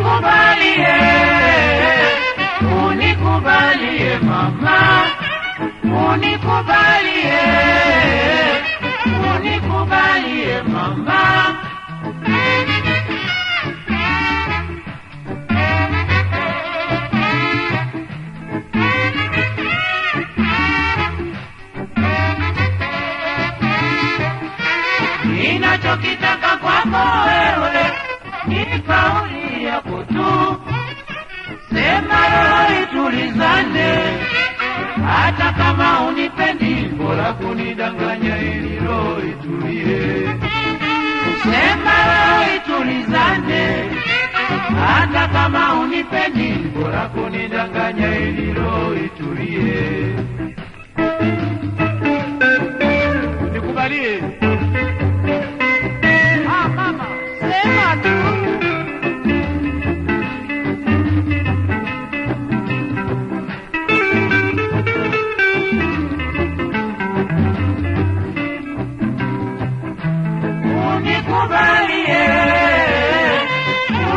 unikubalie, unikubalie mama, unikubalie, unikubalie mama. Sema roho tulizane, hata kama unipendi, bora kunidanganya ili roho itulie. Sema roho tulizane, hata kama unipendi, bora kunidanganya ili roho itulie.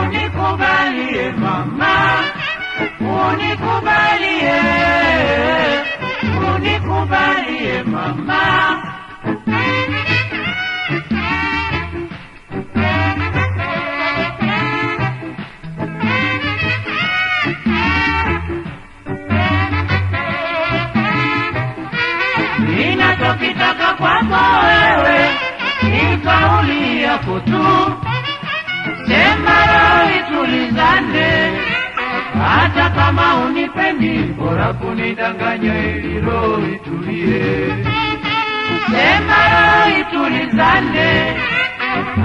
Unikubalie, mama, unikubalie, unikubalie mama. Ni kauli yako tu, sema roho itulizane, hata kama unipendi, bora kunidanganya ili roho itulie. Sema roho itulizane,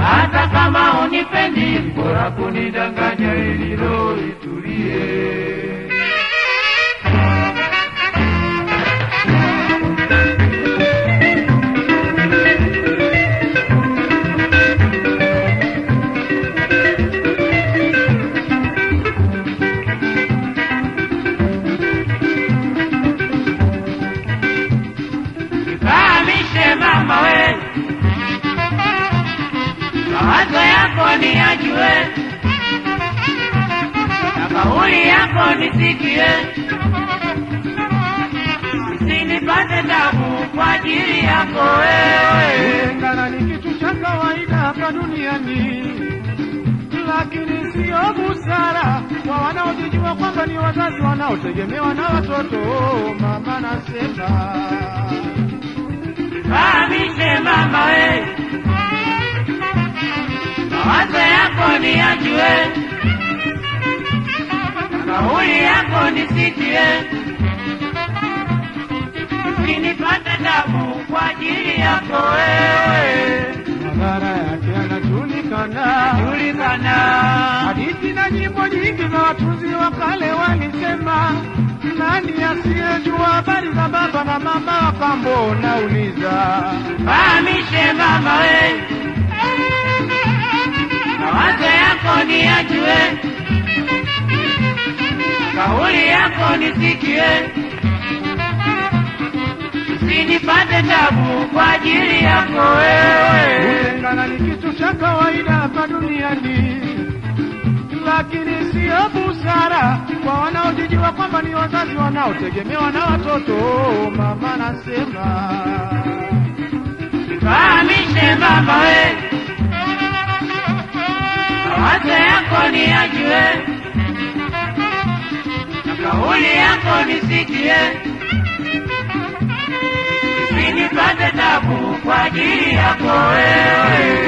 hata kama unipendi, bora kunidanganya ili roho itulie. Ni ajue na kauli yako nisikie, usinipate tabu kwa ajili yako wewe. Kulingana ni kitu cha kawaida hapa duniani, lakini sio busara kwa wanaojijua kwamba ni wazazi wanaotegemewa na watoto. Mama nasema Fahamishe mama we, kauli yako nisikie, usinipate tabu kwa ajili yako wewe. madhara yake yanajulikana. Julikana, Hadithi na nyimbo nyingi za watunzi wa kale walisema, nani asiyejua habari za baba na mama wa kambo? Nauliza, fahamishe mama we, mawazo yako ni yajue, kauli yako nisikie, usinipate tabu kwa ajili yako wewe. kutengana ni kitu cha kawaida hapa duniani, lakini siyo busara kwa wanaojijua kwamba ni wazazi wanaotegemewa na watoto. Mama nasema Fahamishe mama we, mawazo yako ni ajue kauli yako nisikie, usinipate tabu kwa ajili yako wewe.